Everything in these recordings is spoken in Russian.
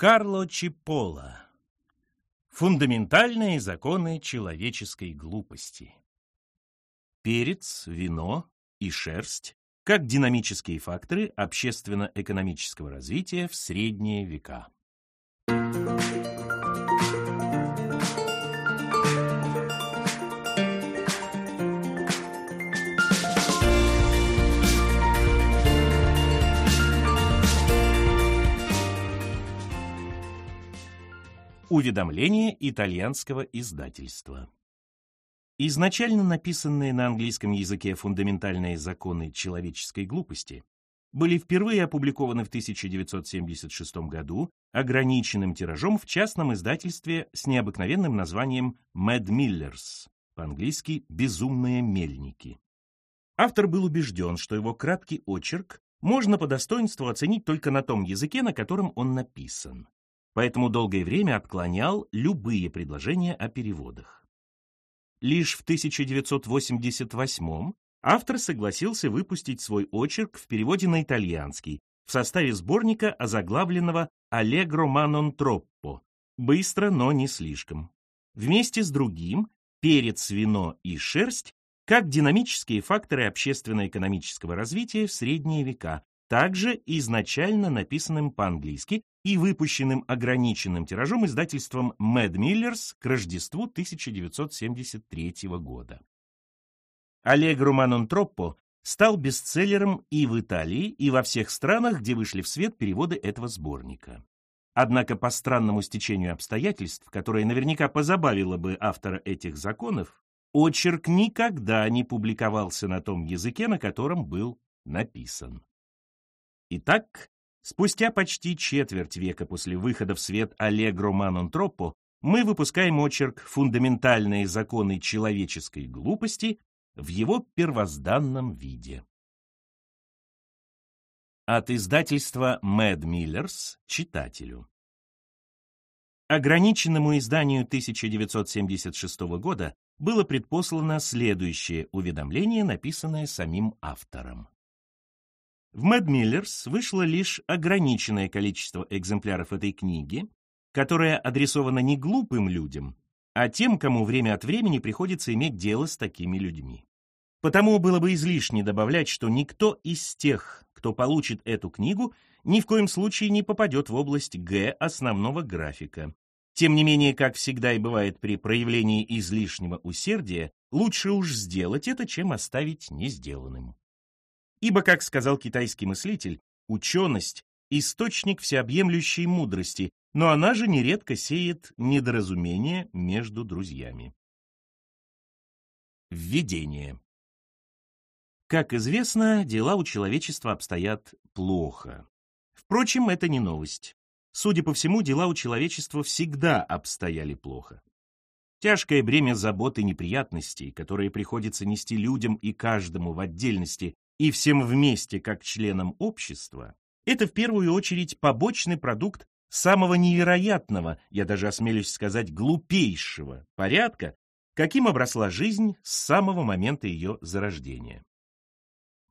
Карло Чипола. Фундаментальные законы человеческой глупости. Перец, вино и шерсть как динамические факторы общественно-экономического развития в средние века. Уведомление итальянского издательства. Изначально написанные на английском языке фундаментальные законы человеческой глупости были впервые опубликованы в 1976 году ограниченным тиражом в частном издательстве с необыкновенным названием Mad Millers, по-английски «безумные мельники». Автор был убежден, что его краткий очерк можно по достоинству оценить только на том языке, на котором он написан поэтому долгое время отклонял любые предложения о переводах. Лишь в 1988 автор согласился выпустить свой очерк в переводе на итальянский в составе сборника, озаглавленного «Allegro ma non troppo» — «Быстро, но не слишком». Вместе с другим «Перец, вино и шерсть» как динамические факторы общественно-экономического развития в средние века, также изначально написанным по-английски и выпущенным ограниченным тиражом издательством Mad Millers к Рождеству 1973 года. Ma non troppo стал бестселлером и в Италии, и во всех странах, где вышли в свет переводы этого сборника. Однако по странному стечению обстоятельств, которое наверняка позабавило бы автора этих законов, очерк никогда не публиковался на том языке, на котором был написан. Итак, спустя почти четверть века после выхода в свет Аллегро Манон Троппо мы выпускаем очерк «Фундаментальные законы человеческой глупости» в его первозданном виде. От издательства Mad Millers читателю. Ограниченному изданию 1976 года было предпослано следующее уведомление, написанное самим автором. В Mad Millers вышло лишь ограниченное количество экземпляров этой книги, которая адресована не глупым людям, а тем, кому время от времени приходится иметь дело с такими людьми. Потому было бы излишне добавлять, что никто из тех, кто получит эту книгу, ни в коем случае не попадет в область Г основного графика. Тем не менее, как всегда и бывает при проявлении излишнего усердия, лучше уж сделать это, чем оставить не сделанным. Ибо, как сказал китайский мыслитель, ученость — источник всеобъемлющей мудрости, но она же нередко сеет недоразумение между друзьями. Введение. Как известно, дела у человечества обстоят плохо. Впрочем, это не новость. Судя по всему, дела у человечества всегда обстояли плохо. Тяжкое бремя забот и неприятностей, которые приходится нести людям и каждому в отдельности, и всем вместе как членам общества, это в первую очередь побочный продукт самого невероятного, я даже осмелюсь сказать, глупейшего порядка, каким обросла жизнь с самого момента ее зарождения.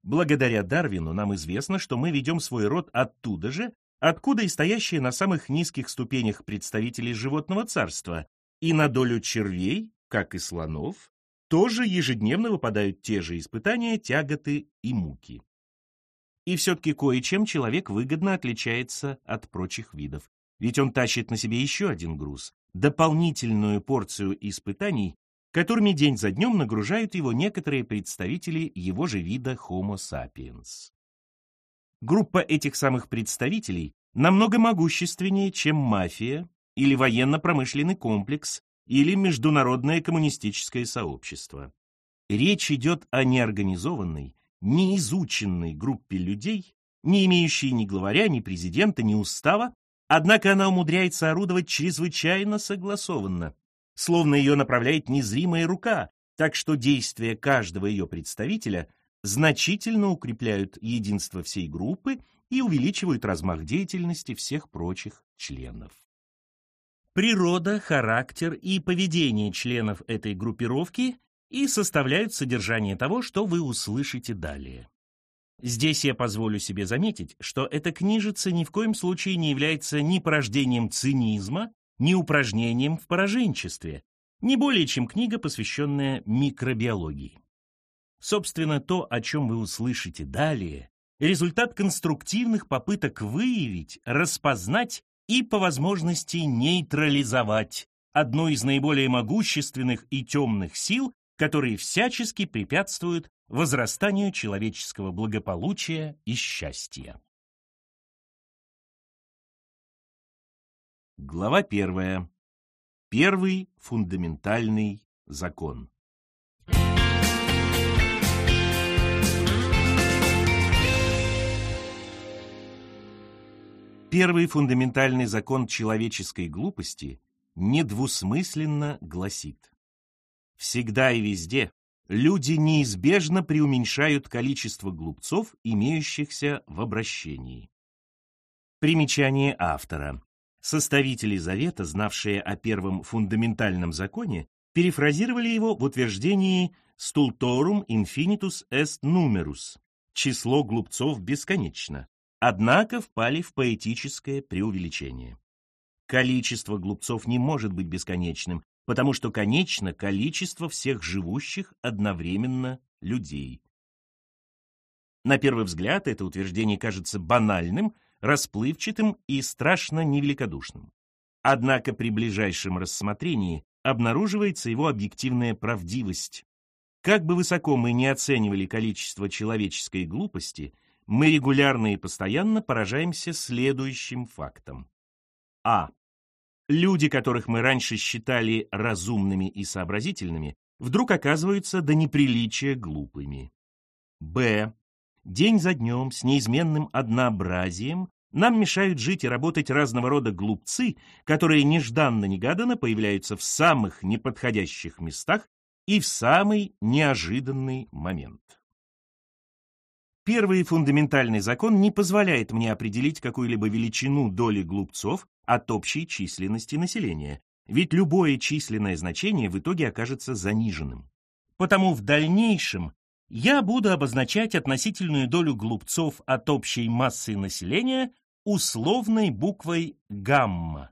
Благодаря Дарвину нам известно, что мы ведем свой род оттуда же, откуда и стоящие на самых низких ступенях представители животного царства, и на долю червей, как и слонов, тоже ежедневно выпадают те же испытания, тяготы и муки. И все-таки кое-чем человек выгодно отличается от прочих видов, ведь он тащит на себе еще один груз, дополнительную порцию испытаний, которыми день за днем нагружают его некоторые представители его же вида Homo sapiens. Группа этих самых представителей намного могущественнее, чем мафия или военно-промышленный комплекс, или международное коммунистическое сообщество. Речь идет о неорганизованной, неизученной группе людей, не имеющей ни главаря, ни президента, ни устава, однако она умудряется орудовать чрезвычайно согласованно, словно ее направляет незримая рука, так что действия каждого ее представителя значительно укрепляют единство всей группы и увеличивают размах деятельности всех прочих членов. Природа, характер и поведение членов этой группировки и составляют содержание того, что вы услышите далее. Здесь я позволю себе заметить, что эта книжица ни в коем случае не является ни порождением цинизма, ни упражнением в пораженчестве, не более чем книга, посвященная микробиологии. Собственно, то, о чем вы услышите далее, результат конструктивных попыток выявить, распознать и, по возможности, нейтрализовать одну из наиболее могущественных и темных сил, которые всячески препятствуют возрастанию человеческого благополучия и счастья. Глава первая. Первый фундаментальный закон. Первый фундаментальный закон человеческой глупости недвусмысленно гласит Всегда и везде люди неизбежно преуменьшают количество глупцов, имеющихся в обращении. Примечание автора. Составители Завета, знавшие о первом фундаментальном законе, перефразировали его в утверждении «stultorum infinitus est numerus» — «число глупцов бесконечно», однако впали в поэтическое преувеличение. Количество глупцов не может быть бесконечным, потому что конечно количество всех живущих одновременно людей. На первый взгляд это утверждение кажется банальным, расплывчатым и страшно невеликодушным. Однако при ближайшем рассмотрении обнаруживается его объективная правдивость. Как бы высоко мы не оценивали количество человеческой глупости, мы регулярно и постоянно поражаемся следующим фактом. А. Люди, которых мы раньше считали разумными и сообразительными, вдруг оказываются до неприличия глупыми. Б. День за днем с неизменным однообразием нам мешают жить и работать разного рода глупцы, которые нежданно-негаданно появляются в самых неподходящих местах и в самый неожиданный момент. Первый фундаментальный закон не позволяет мне определить какую-либо величину доли глупцов от общей численности населения, ведь любое численное значение в итоге окажется заниженным. Потому в дальнейшем я буду обозначать относительную долю глупцов от общей массы населения условной буквой гамма.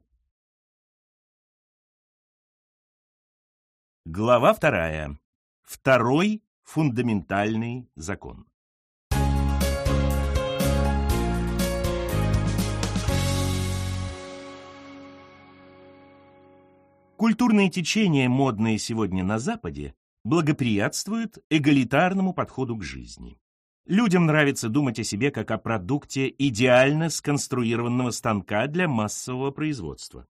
Глава вторая. Второй фундаментальный закон. Культурные течения, модные сегодня на Западе, благоприятствуют эгалитарному подходу к жизни. Людям нравится думать о себе как о продукте идеально сконструированного станка для массового производства.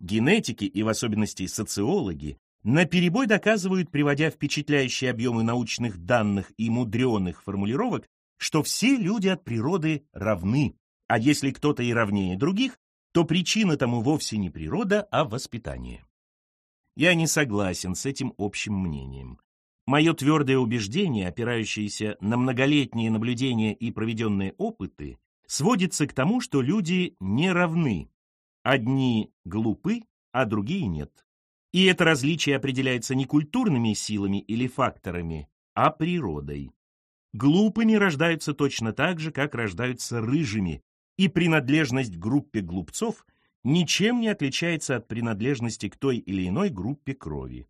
Генетики и в особенности социологи наперебой доказывают, приводя впечатляющие объемы научных данных и мудреных формулировок, что все люди от природы равны, а если кто-то и равнее других, то причина тому вовсе не природа, а воспитание. Я не согласен с этим общим мнением. Мое твердое убеждение, опирающееся на многолетние наблюдения и проведенные опыты, сводится к тому, что люди не равны. Одни глупы, а другие нет. И это различие определяется не культурными силами или факторами, а природой. Глупыми рождаются точно так же, как рождаются рыжими, и принадлежность к группе глупцов ничем не отличается от принадлежности к той или иной группе крови.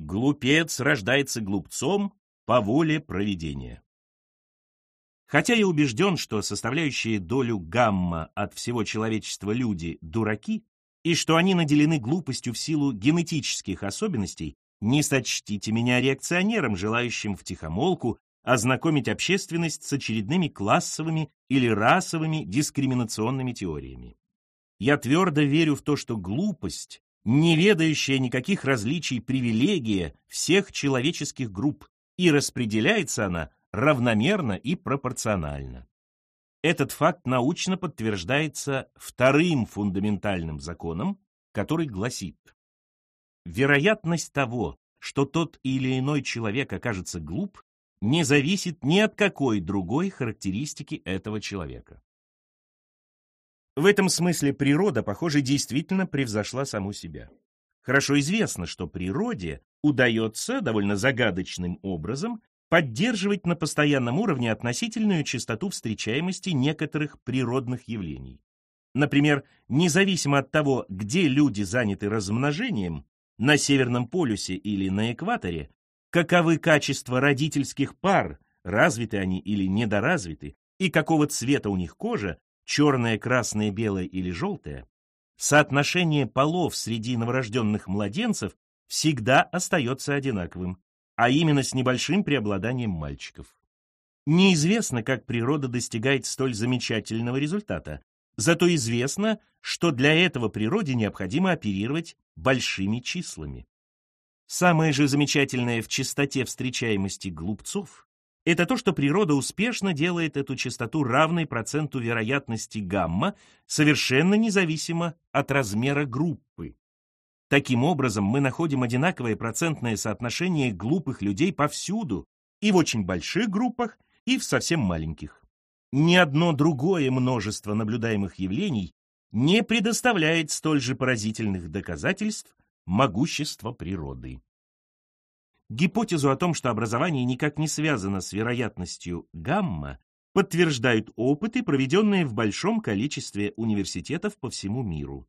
Глупец рождается глупцом по воле проведения. Хотя я убежден, что составляющие долю гамма от всего человечества люди – дураки, и что они наделены глупостью в силу генетических особенностей, не сочтите меня реакционером, желающим втихомолку ознакомить общественность с очередными классовыми или расовыми дискриминационными теориями. Я твердо верю в то, что глупость, не ведающая никаких различий привилегия всех человеческих групп, и распределяется она равномерно и пропорционально. Этот факт научно подтверждается вторым фундаментальным законом, который гласит Вероятность того, что тот или иной человек окажется глуп, не зависит ни от какой другой характеристики этого человека. В этом смысле природа, похоже, действительно превзошла саму себя. Хорошо известно, что природе удается довольно загадочным образом поддерживать на постоянном уровне относительную частоту встречаемости некоторых природных явлений. Например, независимо от того, где люди заняты размножением, на Северном полюсе или на экваторе, каковы качества родительских пар, развиты они или недоразвиты, и какого цвета у них кожа, черная, красная, белая или желтая, соотношение полов среди новорожденных младенцев всегда остается одинаковым, а именно с небольшим преобладанием мальчиков. Неизвестно, как природа достигает столь замечательного результата, зато известно, что для этого природе необходимо оперировать большими числами. Самое же замечательное в частоте встречаемости глупцов – это то, что природа успешно делает эту частоту равной проценту вероятности гамма, совершенно независимо от размера группы. Таким образом, мы находим одинаковое процентное соотношение глупых людей повсюду, и в очень больших группах, и в совсем маленьких. Ни одно другое множество наблюдаемых явлений не предоставляет столь же поразительных доказательств могущества природы. Гипотезу о том, что образование никак не связано с вероятностью гамма, подтверждают опыты, проведенные в большом количестве университетов по всему миру.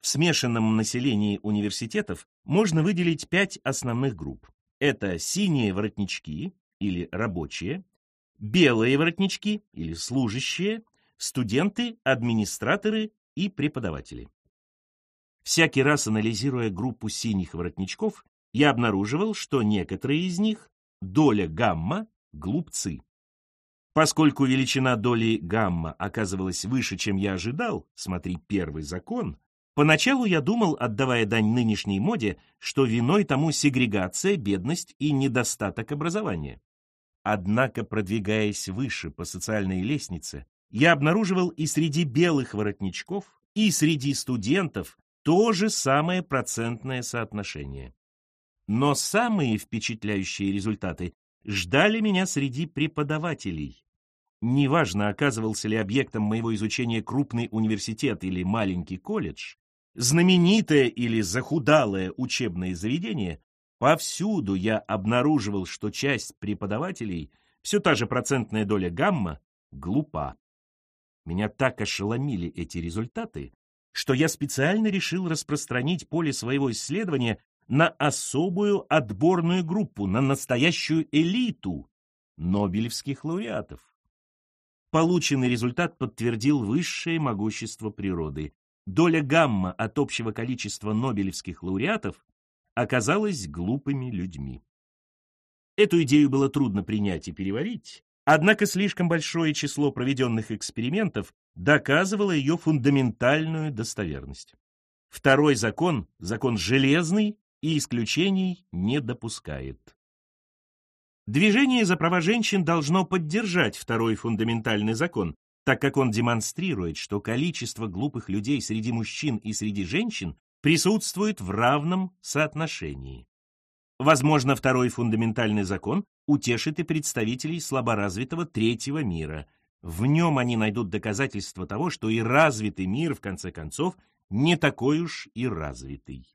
В смешанном населении университетов можно выделить пять основных групп. Это синие воротнички или рабочие, белые воротнички или служащие, студенты, администраторы и преподаватели. Всякий раз анализируя группу синих воротничков, я обнаруживал, что некоторые из них, доля гамма, глупцы. Поскольку величина доли гамма оказывалась выше, чем я ожидал, смотри первый закон, Поначалу я думал, отдавая дань нынешней моде, что виной тому сегрегация, бедность и недостаток образования. Однако, продвигаясь выше по социальной лестнице, я обнаруживал и среди белых воротничков, и среди студентов то же самое процентное соотношение. Но самые впечатляющие результаты ждали меня среди преподавателей. Неважно, оказывался ли объектом моего изучения крупный университет или маленький колледж, знаменитое или захудалое учебное заведение, повсюду я обнаруживал, что часть преподавателей, все та же процентная доля гамма, глупа. Меня так ошеломили эти результаты, что я специально решил распространить поле своего исследования на особую отборную группу, на настоящую элиту нобелевских лауреатов. Полученный результат подтвердил высшее могущество природы доля гамма от общего количества нобелевских лауреатов оказалась глупыми людьми. Эту идею было трудно принять и переварить, однако слишком большое число проведенных экспериментов доказывало ее фундаментальную достоверность. Второй закон, закон железный и исключений не допускает. Движение за права женщин должно поддержать второй фундаментальный закон, так как он демонстрирует, что количество глупых людей среди мужчин и среди женщин присутствует в равном соотношении. Возможно, второй фундаментальный закон утешит и представителей слаборазвитого третьего мира. В нем они найдут доказательства того, что и развитый мир, в конце концов, не такой уж и развитый.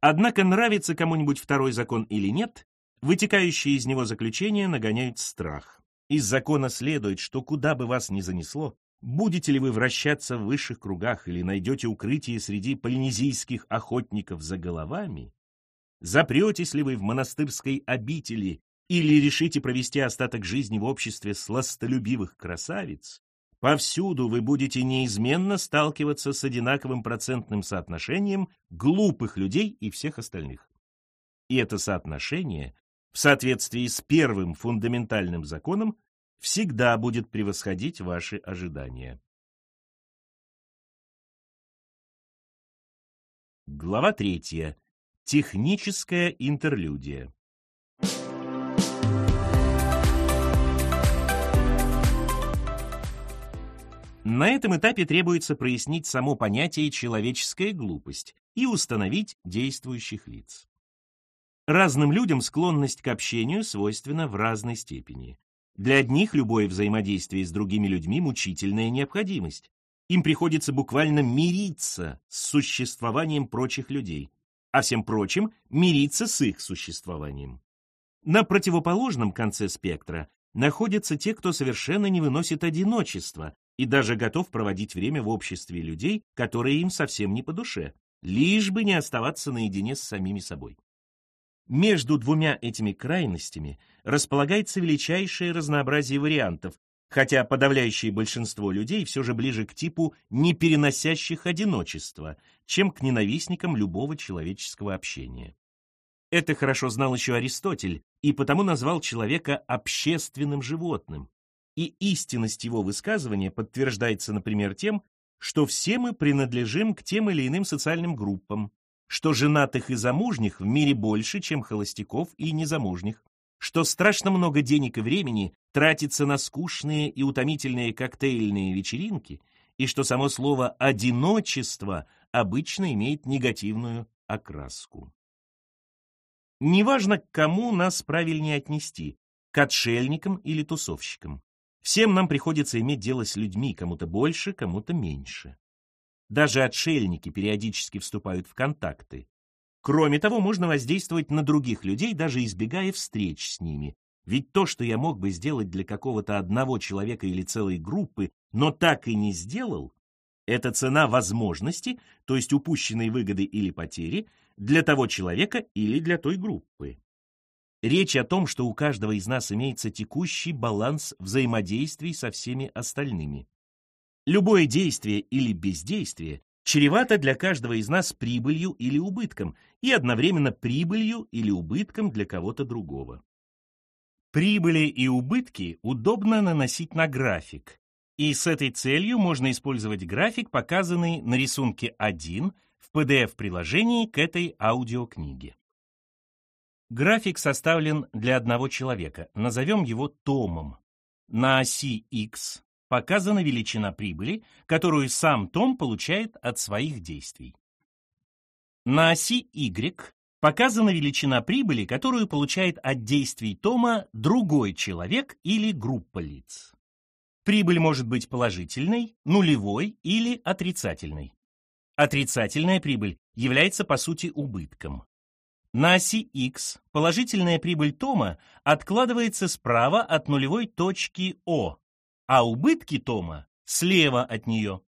Однако нравится кому-нибудь второй закон или нет, вытекающие из него заключения нагоняют страх. Из закона следует, что куда бы вас ни занесло, будете ли вы вращаться в высших кругах или найдете укрытие среди полинезийских охотников за головами, запретесь ли вы в монастырской обители или решите провести остаток жизни в обществе сластолюбивых красавиц, повсюду вы будете неизменно сталкиваться с одинаковым процентным соотношением глупых людей и всех остальных. И это соотношение в соответствии с первым фундаментальным законом всегда будет превосходить ваши ожидания. Глава третья. Техническая интерлюдия. На этом этапе требуется прояснить само понятие «человеческая глупость» и установить действующих лиц. Разным людям склонность к общению свойственна в разной степени. Для одних любое взаимодействие с другими людьми – мучительная необходимость. Им приходится буквально мириться с существованием прочих людей, а всем прочим – мириться с их существованием. На противоположном конце спектра находятся те, кто совершенно не выносит одиночества и даже готов проводить время в обществе людей, которые им совсем не по душе, лишь бы не оставаться наедине с самими собой. Между двумя этими крайностями располагается величайшее разнообразие вариантов, хотя подавляющее большинство людей все же ближе к типу непереносящих одиночества, чем к ненавистникам любого человеческого общения. Это хорошо знал еще Аристотель, и потому назвал человека общественным животным. И истинность его высказывания подтверждается, например, тем, что все мы принадлежим к тем или иным социальным группам, что женатых и замужних в мире больше, чем холостяков и незамужних, что страшно много денег и времени тратится на скучные и утомительные коктейльные вечеринки, и что само слово «одиночество» обычно имеет негативную окраску. Неважно, к кому нас правильнее отнести, к отшельникам или тусовщикам. Всем нам приходится иметь дело с людьми, кому-то больше, кому-то меньше. Даже отшельники периодически вступают в контакты. Кроме того, можно воздействовать на других людей, даже избегая встреч с ними. Ведь то, что я мог бы сделать для какого-то одного человека или целой группы, но так и не сделал, это цена возможности, то есть упущенной выгоды или потери, для того человека или для той группы. Речь о том, что у каждого из нас имеется текущий баланс взаимодействий со всеми остальными. Любое действие или бездействие чревато для каждого из нас прибылью или убытком, и одновременно прибылью или убытком для кого-то другого. Прибыли и убытки удобно наносить на график, и с этой целью можно использовать график, показанный на рисунке 1 в PDF-приложении к этой аудиокниге. График составлен для одного человека. Назовем его Томом. На оси X показана величина прибыли, которую сам Том получает от своих действий. На оси Y показана величина прибыли, которую получает от действий Тома другой человек или группа лиц. Прибыль может быть положительной, нулевой или отрицательной. Отрицательная прибыль является по сути убытком. На оси X положительная прибыль Тома откладывается справа от нулевой точки О, а убытки Тома слева от нее.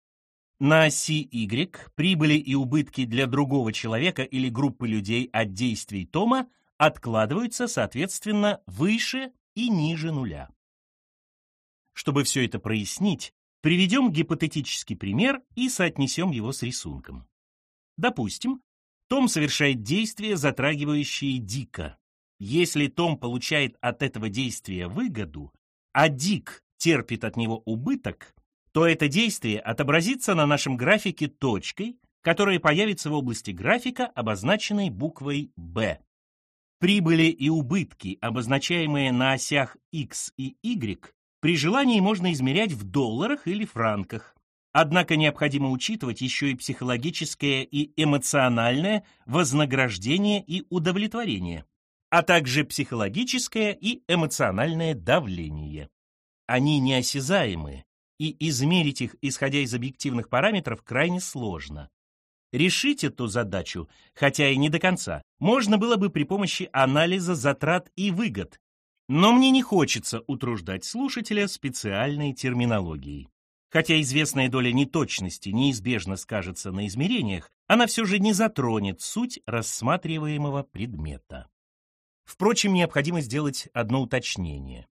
На оси Y прибыли и убытки для другого человека или группы людей от действий Тома откладываются, соответственно, выше и ниже нуля. Чтобы все это прояснить, приведем гипотетический пример и соотнесем его с рисунком. Допустим, том совершает действие, затрагивающее Дика. Если Том получает от этого действия выгоду, а Дик терпит от него убыток, то это действие отобразится на нашем графике точкой, которая появится в области графика, обозначенной буквой «Б». Прибыли и убытки, обозначаемые на осях X и Y, при желании можно измерять в долларах или франках. Однако необходимо учитывать еще и психологическое и эмоциональное вознаграждение и удовлетворение, а также психологическое и эмоциональное давление. Они неосязаемы, и измерить их, исходя из объективных параметров, крайне сложно. Решить эту задачу, хотя и не до конца, можно было бы при помощи анализа затрат и выгод, но мне не хочется утруждать слушателя специальной терминологией. Хотя известная доля неточности неизбежно скажется на измерениях, она все же не затронет суть рассматриваемого предмета. Впрочем, необходимо сделать одно уточнение.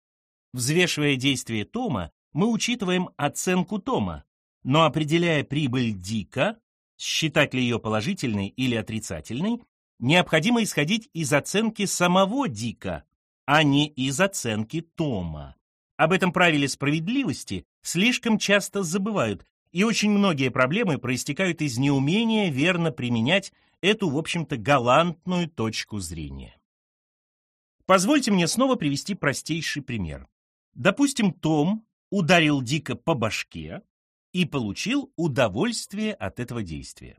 Взвешивая действие Тома, мы учитываем оценку Тома, но определяя прибыль Дика, считать ли ее положительной или отрицательной, необходимо исходить из оценки самого Дика, а не из оценки Тома. Об этом правиле справедливости слишком часто забывают, и очень многие проблемы проистекают из неумения верно применять эту, в общем-то, галантную точку зрения. Позвольте мне снова привести простейший пример. Допустим, Том ударил Дика по башке и получил удовольствие от этого действия.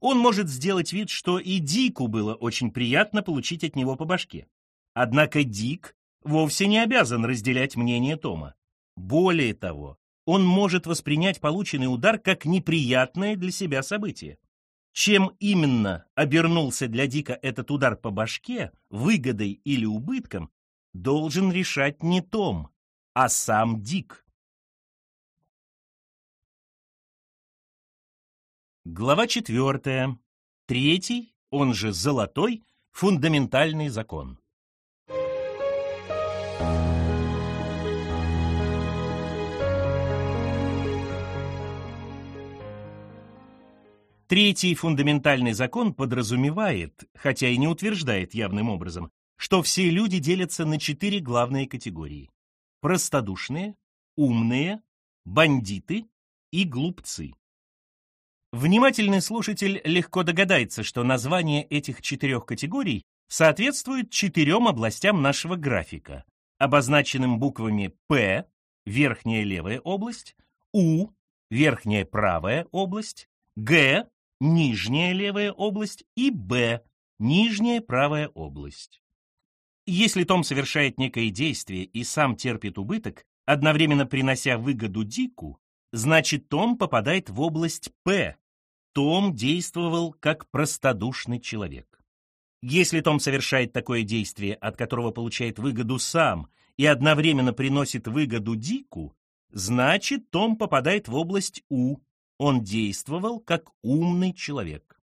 Он может сделать вид, что и Дику было очень приятно получить от него по башке. Однако Дик вовсе не обязан разделять мнение Тома. Более того, он может воспринять полученный удар как неприятное для себя событие. Чем именно обернулся для Дика этот удар по башке, выгодой или убытком, должен решать не Том, а сам Дик. Глава четвертая. Третий, он же золотой, фундаментальный закон. Третий фундаментальный закон подразумевает, хотя и не утверждает явным образом, что все люди делятся на четыре главные категории. Простодушные, умные, бандиты и глупцы. Внимательный слушатель легко догадается, что название этих четырех категорий соответствует четырем областям нашего графика, обозначенным буквами П – верхняя левая область, У – верхняя правая область, Г нижняя левая область и Б, нижняя правая область. Если Том совершает некое действие и сам терпит убыток, одновременно принося выгоду Дику, значит Том попадает в область П. Том действовал как простодушный человек. Если Том совершает такое действие, от которого получает выгоду сам, и одновременно приносит выгоду Дику, значит Том попадает в область У, он действовал как умный человек.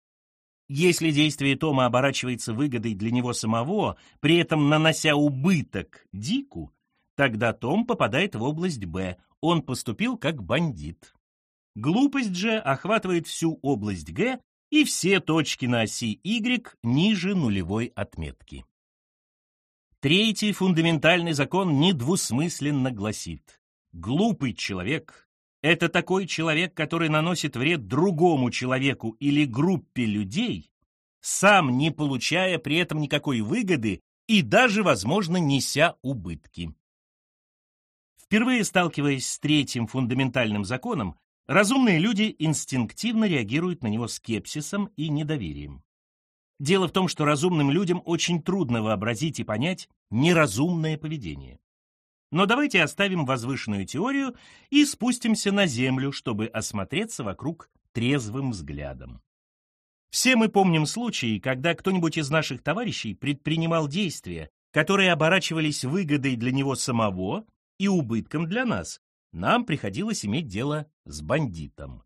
Если действие Тома оборачивается выгодой для него самого, при этом нанося убыток Дику, тогда Том попадает в область Б, он поступил как бандит. Глупость же охватывает всю область Г и все точки на оси Y ниже нулевой отметки. Третий фундаментальный закон недвусмысленно гласит «Глупый человек это такой человек, который наносит вред другому человеку или группе людей, сам не получая при этом никакой выгоды и даже, возможно, неся убытки. Впервые сталкиваясь с третьим фундаментальным законом, разумные люди инстинктивно реагируют на него скепсисом и недоверием. Дело в том, что разумным людям очень трудно вообразить и понять неразумное поведение. Но давайте оставим возвышенную теорию и спустимся на землю, чтобы осмотреться вокруг трезвым взглядом. Все мы помним случаи, когда кто-нибудь из наших товарищей предпринимал действия, которые оборачивались выгодой для него самого и убытком для нас. Нам приходилось иметь дело с бандитом.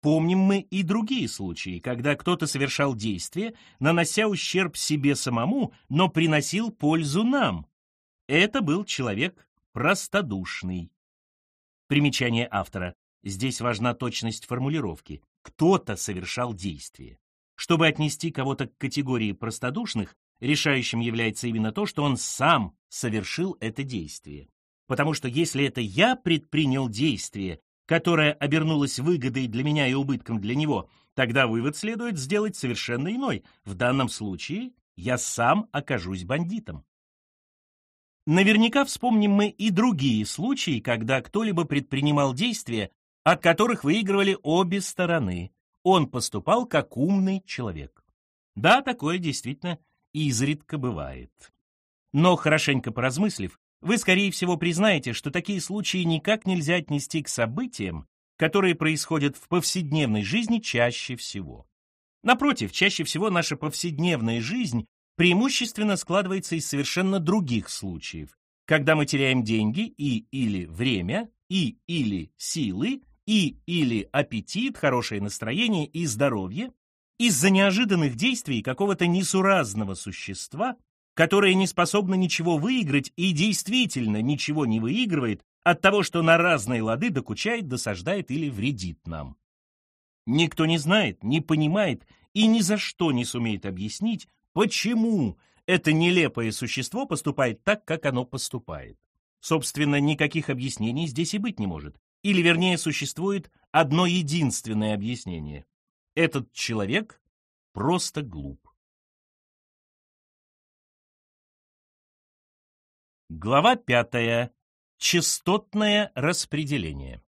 Помним мы и другие случаи, когда кто-то совершал действия, нанося ущерб себе самому, но приносил пользу нам, это был человек простодушный. Примечание автора. Здесь важна точность формулировки. Кто-то совершал действие. Чтобы отнести кого-то к категории простодушных, решающим является именно то, что он сам совершил это действие. Потому что если это я предпринял действие, которое обернулось выгодой для меня и убытком для него, тогда вывод следует сделать совершенно иной. В данном случае я сам окажусь бандитом. Наверняка вспомним мы и другие случаи, когда кто-либо предпринимал действия, от которых выигрывали обе стороны. Он поступал как умный человек. Да, такое действительно изредка бывает. Но хорошенько поразмыслив, вы, скорее всего, признаете, что такие случаи никак нельзя отнести к событиям, которые происходят в повседневной жизни чаще всего. Напротив, чаще всего наша повседневная жизнь преимущественно складывается из совершенно других случаев, когда мы теряем деньги и или время, и или силы, и или аппетит, хорошее настроение и здоровье из-за неожиданных действий какого-то несуразного существа, которое не способно ничего выиграть и действительно ничего не выигрывает от того, что на разные лады докучает, досаждает или вредит нам. Никто не знает, не понимает и ни за что не сумеет объяснить, Почему это нелепое существо поступает так, как оно поступает? Собственно, никаких объяснений здесь и быть не может. Или, вернее, существует одно единственное объяснение. Этот человек просто глуп. Глава пятая. Частотное распределение.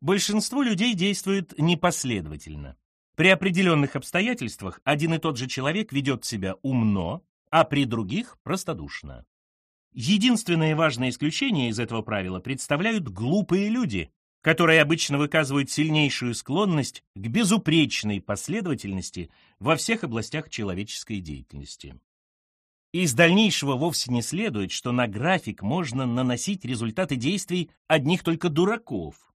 Большинство людей действует непоследовательно. При определенных обстоятельствах один и тот же человек ведет себя умно, а при других – простодушно. Единственное важное исключение из этого правила представляют глупые люди, которые обычно выказывают сильнейшую склонность к безупречной последовательности во всех областях человеческой деятельности. Из дальнейшего вовсе не следует, что на график можно наносить результаты действий одних только дураков.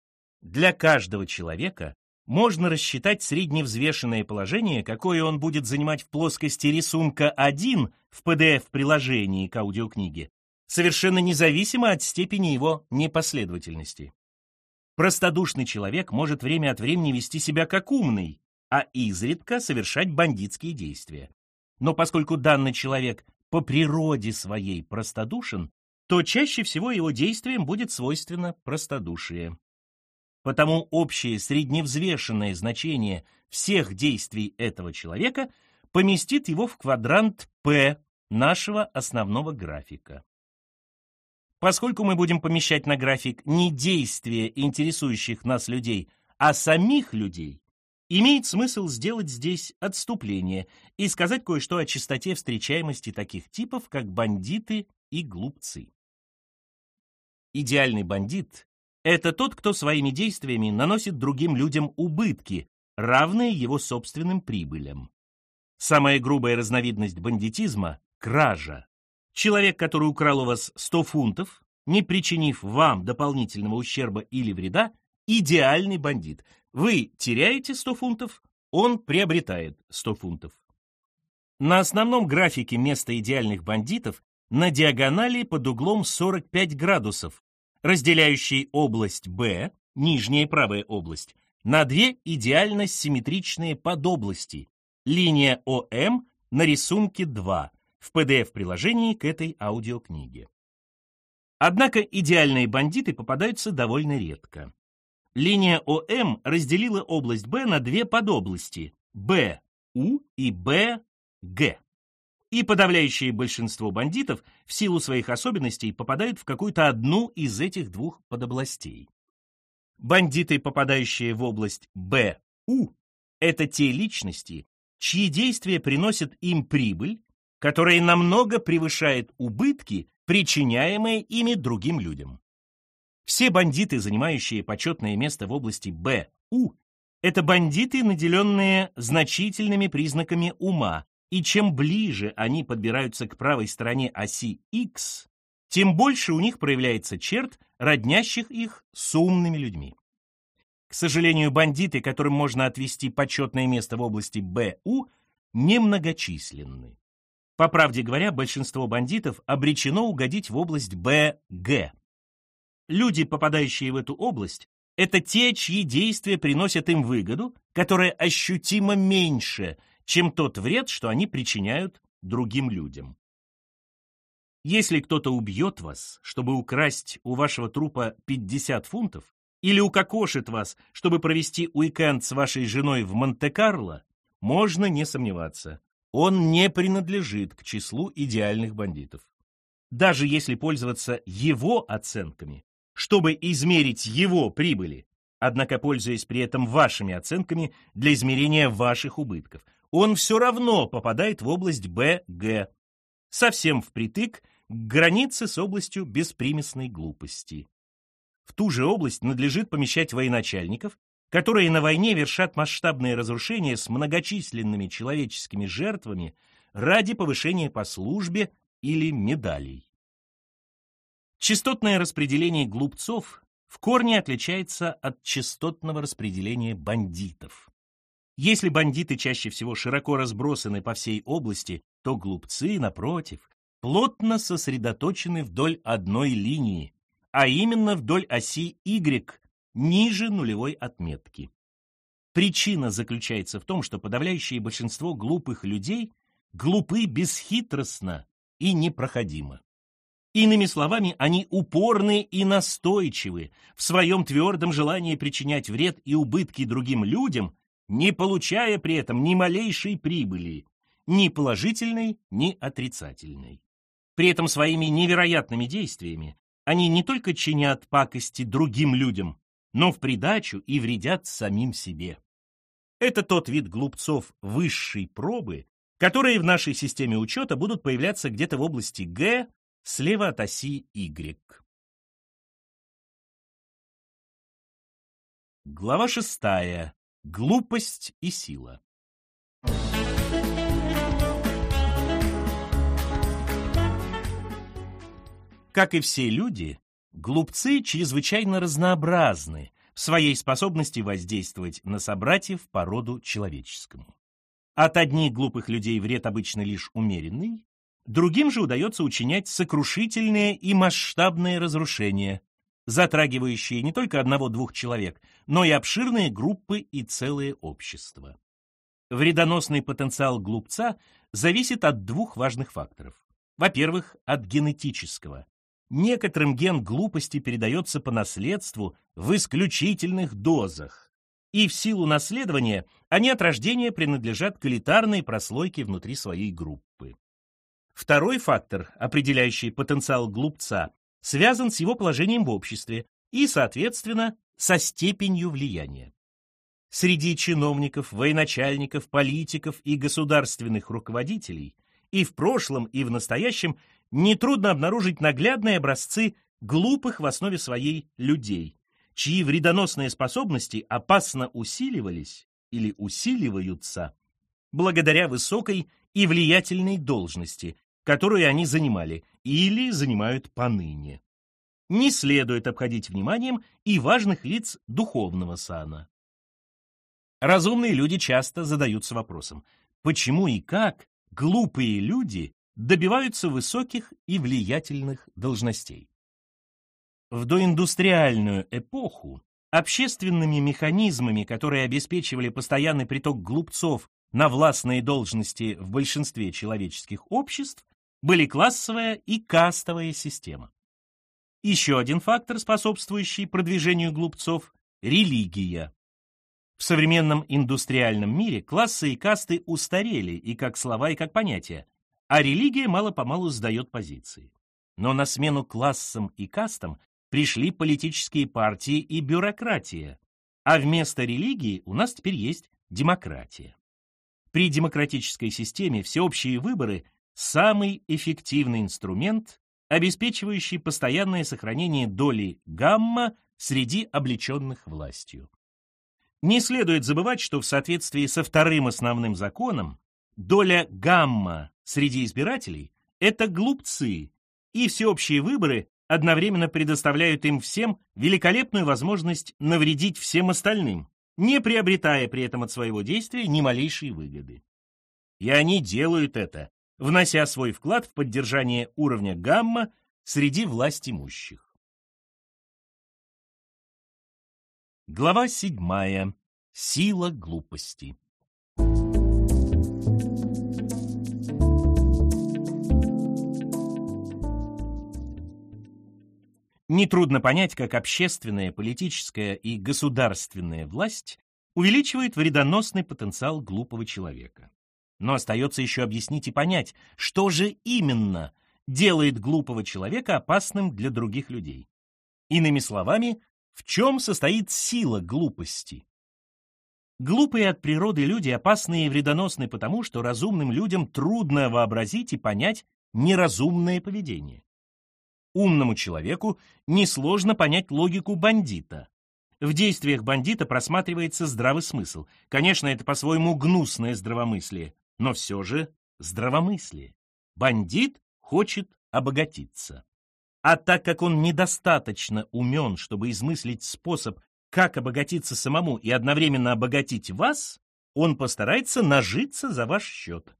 Для каждого человека можно рассчитать средневзвешенное положение, какое он будет занимать в плоскости рисунка 1 в PDF-приложении к аудиокниге, совершенно независимо от степени его непоследовательности. Простодушный человек может время от времени вести себя как умный, а изредка совершать бандитские действия. Но поскольку данный человек по природе своей простодушен, то чаще всего его действиям будет свойственно простодушие. Потому общее средневзвешенное значение всех действий этого человека поместит его в квадрант P нашего основного графика. Поскольку мы будем помещать на график не действия интересующих нас людей, а самих людей, имеет смысл сделать здесь отступление и сказать кое-что о частоте встречаемости таких типов, как бандиты и глупцы. Идеальный бандит — это тот, кто своими действиями наносит другим людям убытки, равные его собственным прибылям. Самая грубая разновидность бандитизма — кража. Человек, который украл у вас 100 фунтов, не причинив вам дополнительного ущерба или вреда, идеальный бандит. Вы теряете 100 фунтов, он приобретает 100 фунтов. На основном графике место идеальных бандитов на диагонали под углом 45 градусов, разделяющей область Б, нижняя правая область, на две идеально симметричные подобласти. Линия ОМ на рисунке 2 в PDF-приложении к этой аудиокниге. Однако идеальные бандиты попадаются довольно редко. Линия ОМ разделила область Б на две подобласти – БУ и БГ. И подавляющее большинство бандитов в силу своих особенностей попадают в какую-то одну из этих двух подобластей. Бандиты, попадающие в область БУ, это те личности, чьи действия приносят им прибыль, которая намного превышает убытки, причиняемые ими другим людям. Все бандиты, занимающие почетное место в области БУ, это бандиты, наделенные значительными признаками ума, и чем ближе они подбираются к правой стороне оси X, тем больше у них проявляется черт, роднящих их с умными людьми. К сожалению, бандиты, которым можно отвести почетное место в области БУ, немногочисленны. По правде говоря, большинство бандитов обречено угодить в область БГ. Люди, попадающие в эту область, это те, чьи действия приносят им выгоду, которая ощутимо меньше, чем тот вред, что они причиняют другим людям. Если кто-то убьет вас, чтобы украсть у вашего трупа 50 фунтов, или укокошит вас, чтобы провести уикенд с вашей женой в Монте-Карло, можно не сомневаться, он не принадлежит к числу идеальных бандитов. Даже если пользоваться его оценками, чтобы измерить его прибыли, однако пользуясь при этом вашими оценками для измерения ваших убытков. Он все равно попадает в область БГ, совсем впритык к границе с областью беспримесной глупости. В ту же область надлежит помещать военачальников, которые на войне вершат масштабные разрушения с многочисленными человеческими жертвами ради повышения по службе или медалей. Частотное распределение глупцов в корне отличается от частотного распределения бандитов. Если бандиты чаще всего широко разбросаны по всей области, то глупцы, напротив, плотно сосредоточены вдоль одной линии, а именно вдоль оси Y, ниже нулевой отметки. Причина заключается в том, что подавляющее большинство глупых людей глупы бесхитростно и непроходимо. Иными словами, они упорны и настойчивы в своем твердом желании причинять вред и убытки другим людям, не получая при этом ни малейшей прибыли, ни положительной, ни отрицательной. При этом своими невероятными действиями они не только чинят пакости другим людям, но в придачу и вредят самим себе. Это тот вид глупцов высшей пробы, которые в нашей системе учета будут появляться где-то в области Г, слева от оси Y. Глава шестая. Глупость и сила. Как и все люди, глупцы чрезвычайно разнообразны в своей способности воздействовать на собратьев по роду человеческому. От одних глупых людей вред обычно лишь умеренный, другим же удается учинять сокрушительные и масштабные разрушения, затрагивающие не только одного-двух человек, но и обширные группы и целые общества. Вредоносный потенциал глупца зависит от двух важных факторов. Во-первых, от генетического. Некоторым ген глупости передается по наследству в исключительных дозах. И в силу наследования они от рождения принадлежат к элитарной прослойке внутри своей группы. Второй фактор, определяющий потенциал глупца, связан с его положением в обществе и, соответственно, со степенью влияния. Среди чиновников, военачальников, политиков и государственных руководителей и в прошлом, и в настоящем нетрудно обнаружить наглядные образцы глупых в основе своей людей, чьи вредоносные способности опасно усиливались или усиливаются благодаря высокой и влиятельной должности, которую они занимали или занимают поныне. Не следует обходить вниманием и важных лиц духовного сана. Разумные люди часто задаются вопросом, почему и как глупые люди добиваются высоких и влиятельных должностей. В доиндустриальную эпоху общественными механизмами, которые обеспечивали постоянный приток глупцов на властные должности в большинстве человеческих обществ, были классовая и кастовая система. Еще один фактор, способствующий продвижению глупцов – религия. В современном индустриальном мире классы и касты устарели и как слова, и как понятия, а религия мало-помалу сдает позиции. Но на смену классам и кастам пришли политические партии и бюрократия, а вместо религии у нас теперь есть демократия. При демократической системе всеобщие выборы самый эффективный инструмент, обеспечивающий постоянное сохранение доли гамма среди облеченных властью. Не следует забывать, что в соответствии со вторым основным законом доля гамма среди избирателей – это глупцы, и всеобщие выборы одновременно предоставляют им всем великолепную возможность навредить всем остальным, не приобретая при этом от своего действия ни малейшей выгоды. И они делают это, внося свой вклад в поддержание уровня гамма среди власть имущих. Глава седьмая. Сила глупости. Нетрудно понять, как общественная, политическая и государственная власть увеличивает вредоносный потенциал глупого человека. Но остается еще объяснить и понять, что же именно делает глупого человека опасным для других людей. Иными словами, в чем состоит сила глупости? Глупые от природы люди опасны и вредоносны потому, что разумным людям трудно вообразить и понять неразумное поведение. Умному человеку несложно понять логику бандита. В действиях бандита просматривается здравый смысл. Конечно, это по-своему гнусное здравомыслие, но все же здравомыслие. Бандит хочет обогатиться. А так как он недостаточно умен, чтобы измыслить способ, как обогатиться самому и одновременно обогатить вас, он постарается нажиться за ваш счет.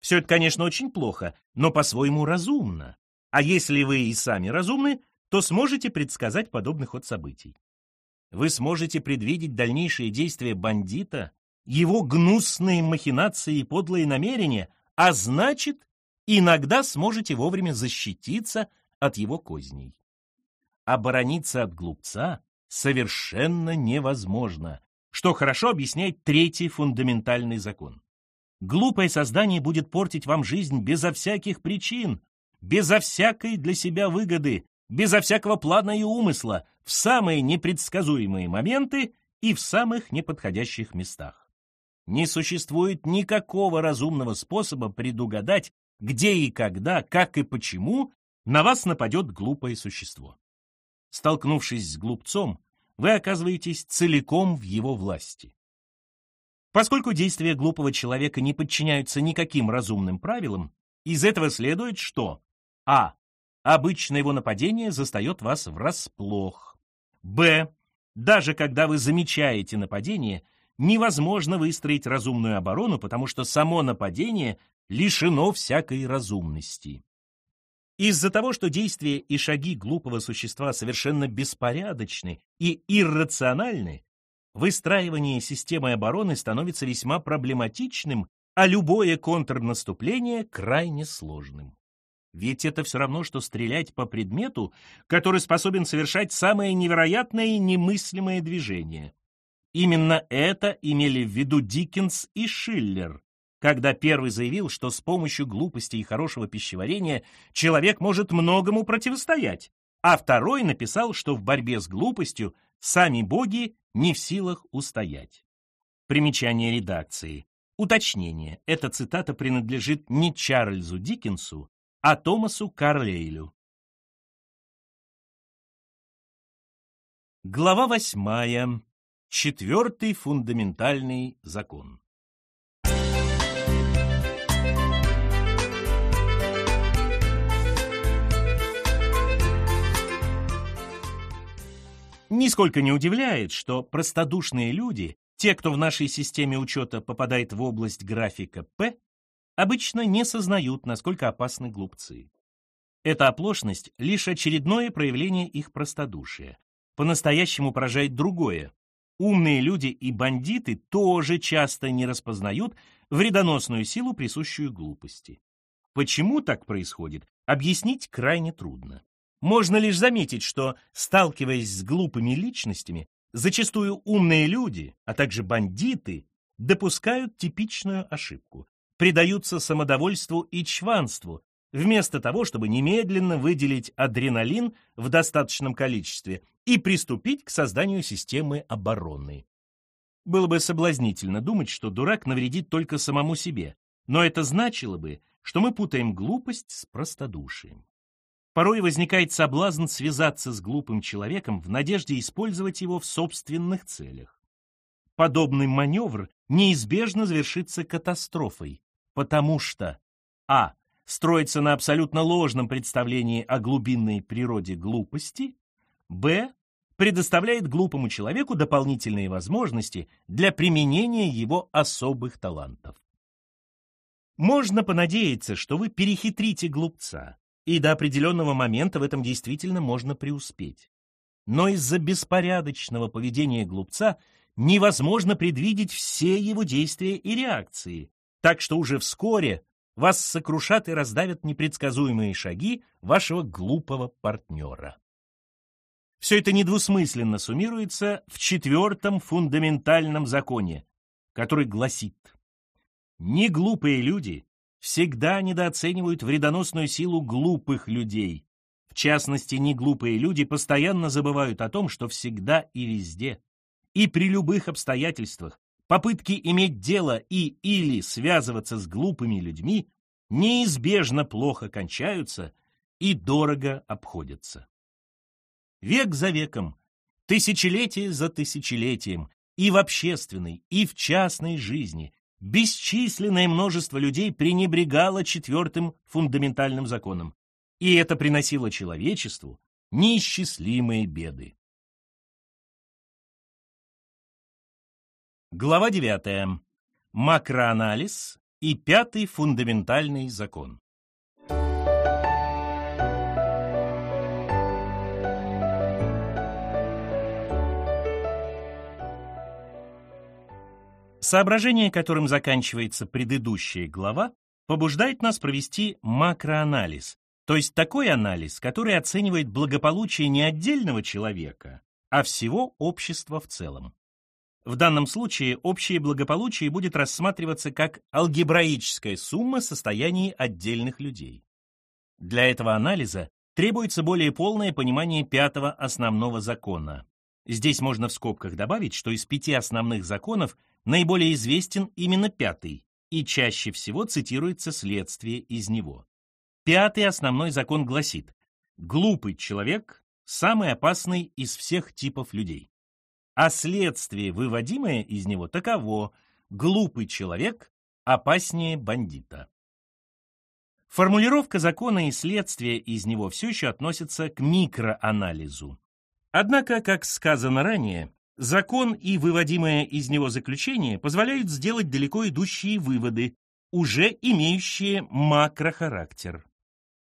Все это, конечно, очень плохо, но по-своему разумно. А если вы и сами разумны, то сможете предсказать подобный ход событий. Вы сможете предвидеть дальнейшие действия бандита его гнусные махинации и подлые намерения, а значит, иногда сможете вовремя защититься от его козней. Оборониться от глупца совершенно невозможно, что хорошо объясняет третий фундаментальный закон. Глупое создание будет портить вам жизнь безо всяких причин, безо всякой для себя выгоды, безо всякого плана и умысла, в самые непредсказуемые моменты и в самых неподходящих местах не существует никакого разумного способа предугадать, где и когда, как и почему на вас нападет глупое существо. Столкнувшись с глупцом, вы оказываетесь целиком в его власти. Поскольку действия глупого человека не подчиняются никаким разумным правилам, из этого следует, что а. Обычно его нападение застает вас врасплох. б. Даже когда вы замечаете нападение, невозможно выстроить разумную оборону, потому что само нападение лишено всякой разумности. Из-за того, что действия и шаги глупого существа совершенно беспорядочны и иррациональны, выстраивание системы обороны становится весьма проблематичным, а любое контрнаступление крайне сложным. Ведь это все равно, что стрелять по предмету, который способен совершать самое невероятное и немыслимое движение. Именно это имели в виду Диккенс и Шиллер, когда первый заявил, что с помощью глупости и хорошего пищеварения человек может многому противостоять, а второй написал, что в борьбе с глупостью сами боги не в силах устоять. Примечание редакции. Уточнение. Эта цитата принадлежит не Чарльзу Диккенсу, а Томасу Карлейлю. Глава восьмая. Четвертый фундаментальный закон. Нисколько не удивляет, что простодушные люди, те, кто в нашей системе учета попадает в область графика П, обычно не сознают, насколько опасны глупцы. Эта оплошность — лишь очередное проявление их простодушия. По-настоящему поражает другое. Умные люди и бандиты тоже часто не распознают вредоносную силу, присущую глупости. Почему так происходит, объяснить крайне трудно. Можно лишь заметить, что, сталкиваясь с глупыми личностями, зачастую умные люди, а также бандиты, допускают типичную ошибку предаются самодовольству и чванству, вместо того, чтобы немедленно выделить адреналин в достаточном количестве и приступить к созданию системы обороны. Было бы соблазнительно думать, что дурак навредит только самому себе, но это значило бы, что мы путаем глупость с простодушием. Порой возникает соблазн связаться с глупым человеком в надежде использовать его в собственных целях. Подобный маневр неизбежно завершится катастрофой, потому что а. строится на абсолютно ложном представлении о глубинной природе глупости, б. Предоставляет глупому человеку дополнительные возможности для применения его особых талантов. Можно понадеяться, что вы перехитрите глупца, и до определенного момента в этом действительно можно преуспеть. Но из-за беспорядочного поведения глупца невозможно предвидеть все его действия и реакции, так что уже вскоре вас сокрушат и раздавят непредсказуемые шаги вашего глупого партнера. Все это недвусмысленно суммируется в четвертом фундаментальном законе, который гласит «Неглупые люди всегда недооценивают вредоносную силу глупых людей. В частности, неглупые люди постоянно забывают о том, что всегда и везде, и при любых обстоятельствах попытки иметь дело и или связываться с глупыми людьми неизбежно плохо кончаются и дорого обходятся. Век за веком, тысячелетие за тысячелетием, и в общественной, и в частной жизни бесчисленное множество людей пренебрегало четвертым фундаментальным законом, и это приносило человечеству неисчислимые беды. Глава 9. Макроанализ и пятый фундаментальный закон. Соображение, которым заканчивается предыдущая глава, побуждает нас провести макроанализ, то есть такой анализ, который оценивает благополучие не отдельного человека, а всего общества в целом. В данном случае общее благополучие будет рассматриваться как алгебраическая сумма состояний отдельных людей. Для этого анализа требуется более полное понимание пятого основного закона. Здесь можно в скобках добавить, что из пяти основных законов наиболее известен именно пятый, и чаще всего цитируется следствие из него. Пятый основной закон гласит «Глупый человек – самый опасный из всех типов людей». а следствие, выводимое из него, таково – глупый человек опаснее бандита. Формулировка закона и следствия из него все еще относится к микроанализу. Однако, как сказано ранее, закон и выводимое из него заключение позволяют сделать далеко идущие выводы, уже имеющие макрохарактер.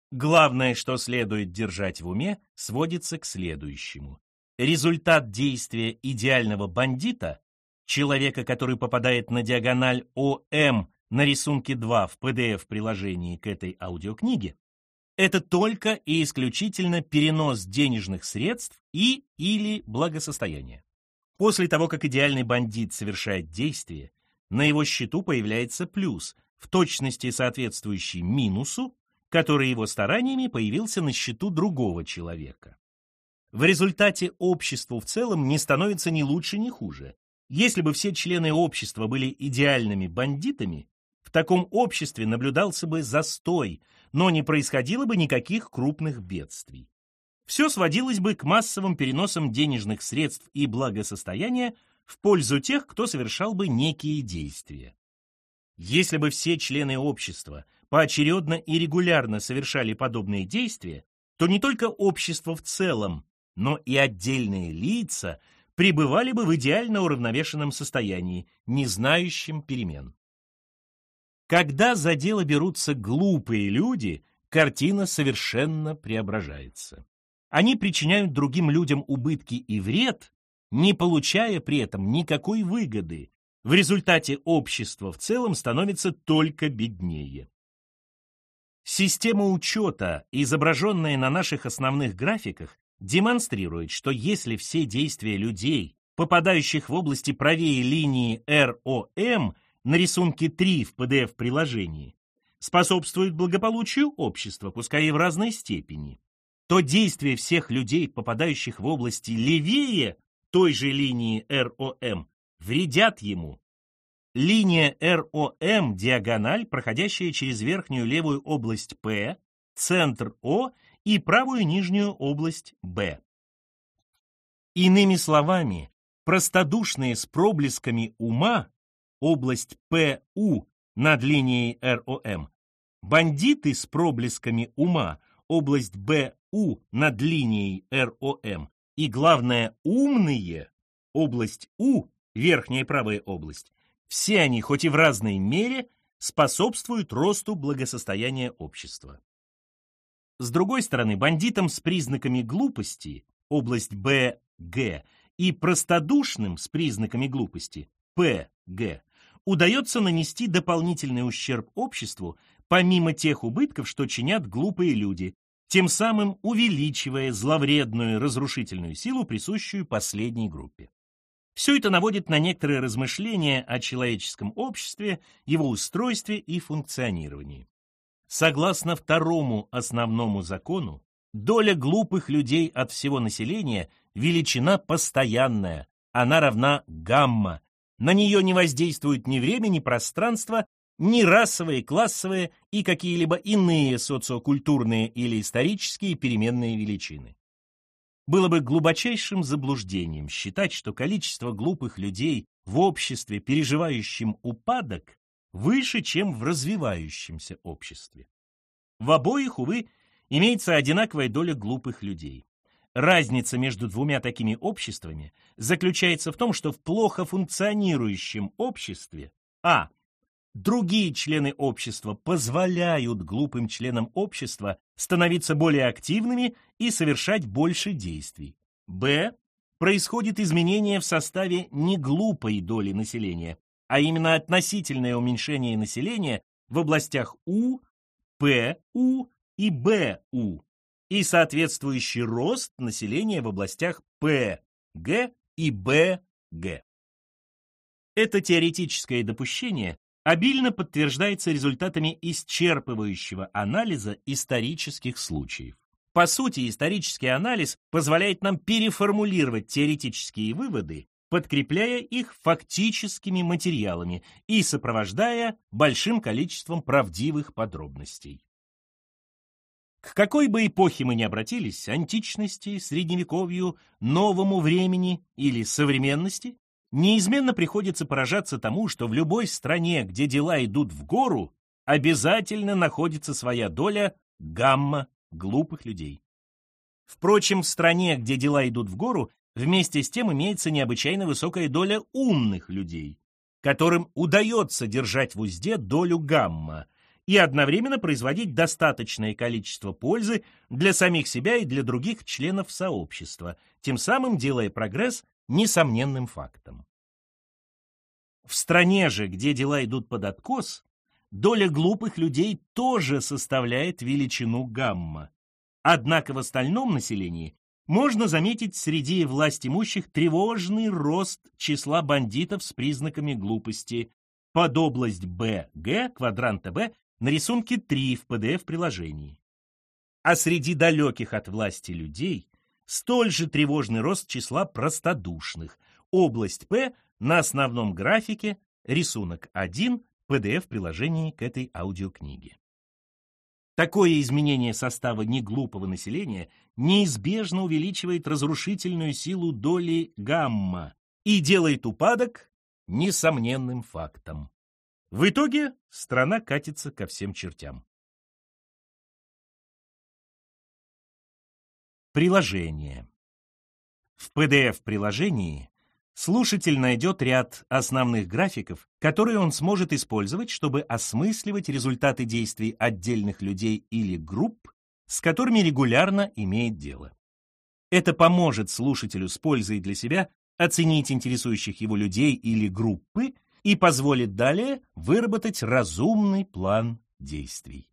Главное, что следует держать в уме, сводится к следующему. Результат действия идеального бандита, человека, который попадает на диагональ ОМ на рисунке 2 в PDF-приложении к этой аудиокниге, это только и исключительно перенос денежных средств и или благосостояния. После того, как идеальный бандит совершает действие, на его счету появляется плюс, в точности соответствующий минусу, который его стараниями появился на счету другого человека. В результате обществу в целом не становится ни лучше, ни хуже. Если бы все члены общества были идеальными бандитами, в таком обществе наблюдался бы застой, но не происходило бы никаких крупных бедствий. Все сводилось бы к массовым переносам денежных средств и благосостояния в пользу тех, кто совершал бы некие действия. Если бы все члены общества поочередно и регулярно совершали подобные действия, то не только общество в целом, но и отдельные лица пребывали бы в идеально уравновешенном состоянии, не знающем перемен. Когда за дело берутся глупые люди, картина совершенно преображается. Они причиняют другим людям убытки и вред, не получая при этом никакой выгоды. В результате общество в целом становится только беднее. Система учета, изображенная на наших основных графиках, демонстрирует, что если все действия людей, попадающих в области правее линии ROM, на рисунке 3 в PDF-приложении способствует благополучию общества, пускай и в разной степени, то действия всех людей, попадающих в области левее той же линии ROM, вредят ему. Линия ROM – диагональ, проходящая через верхнюю левую область P, центр O и правую нижнюю область B. Иными словами, простодушные с проблесками ума область ПУ над линией РОМ, бандиты с проблесками ума, область БУ над линией РОМ и, главное, умные, область У, верхняя правая область, все они, хоть и в разной мере, способствуют росту благосостояния общества. С другой стороны, бандитам с признаками глупости, область Б, Г, и простодушным с признаками глупости, П, Г, удается нанести дополнительный ущерб обществу, помимо тех убытков, что чинят глупые люди, тем самым увеличивая зловредную разрушительную силу, присущую последней группе. Все это наводит на некоторые размышления о человеческом обществе, его устройстве и функционировании. Согласно второму основному закону, доля глупых людей от всего населения величина постоянная, она равна гамма, на нее не воздействуют ни время, ни пространство, ни расовые, классовые и какие-либо иные социокультурные или исторические переменные величины. Было бы глубочайшим заблуждением считать, что количество глупых людей в обществе, переживающем упадок, выше, чем в развивающемся обществе. В обоих, увы, имеется одинаковая доля глупых людей. Разница между двумя такими обществами заключается в том, что в плохо функционирующем обществе а. Другие члены общества позволяют глупым членам общества становиться более активными и совершать больше действий. Б. Происходит изменение в составе неглупой доли населения, а именно относительное уменьшение населения в областях У, П, У и Б, У и соответствующий рост населения в областях П, Г и Б, Г. Это теоретическое допущение обильно подтверждается результатами исчерпывающего анализа исторических случаев. По сути, исторический анализ позволяет нам переформулировать теоретические выводы, подкрепляя их фактическими материалами и сопровождая большим количеством правдивых подробностей. К какой бы эпохе мы ни обратились, античности, средневековью, новому времени или современности, неизменно приходится поражаться тому, что в любой стране, где дела идут в гору, обязательно находится своя доля гамма глупых людей. Впрочем, в стране, где дела идут в гору, вместе с тем имеется необычайно высокая доля умных людей, которым удается держать в узде долю гамма и одновременно производить достаточное количество пользы для самих себя и для других членов сообщества, тем самым делая прогресс несомненным фактом. В стране же, где дела идут под откос, доля глупых людей тоже составляет величину гамма. Однако в остальном населении можно заметить среди властимущих тревожный рост числа бандитов с признаками глупости под область БГ, квадранта Б, на рисунке 3 в PDF-приложении. А среди далеких от власти людей столь же тревожный рост числа простодушных, область П на основном графике, рисунок 1, PDF-приложении к этой аудиокниге. Такое изменение состава неглупого населения неизбежно увеличивает разрушительную силу доли гамма и делает упадок несомненным фактом. В итоге страна катится ко всем чертям. Приложение. В PDF-приложении слушатель найдет ряд основных графиков, которые он сможет использовать, чтобы осмысливать результаты действий отдельных людей или групп, с которыми регулярно имеет дело. Это поможет слушателю с пользой для себя оценить интересующих его людей или группы и позволит далее выработать разумный план действий.